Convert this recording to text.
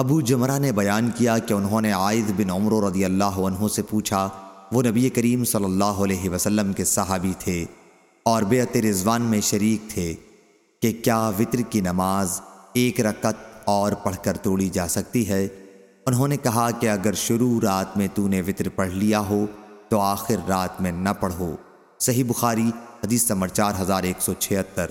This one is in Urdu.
ابو جمرہ نے بیان کیا کہ انہوں نے عائد بن عمر رضی اللہ عنہ سے پوچھا، وہ نبی کریم صلی اللہ علیہ وسلم کے صحابی تھے اور بیعت رضوان میں شریک تھے کہ کیا وطر کی نماز ایک رکت اور پڑھ کر توڑی جا سکتی ہے؟ انہوں نے کہا کہ اگر شروع رات میں تو نے وطر پڑھ لیا ہو، تو آخر رات میں نہ پڑھو۔ صحیح بخاری، حدیث نمبر چار ہزار ایک سو چھہتر۔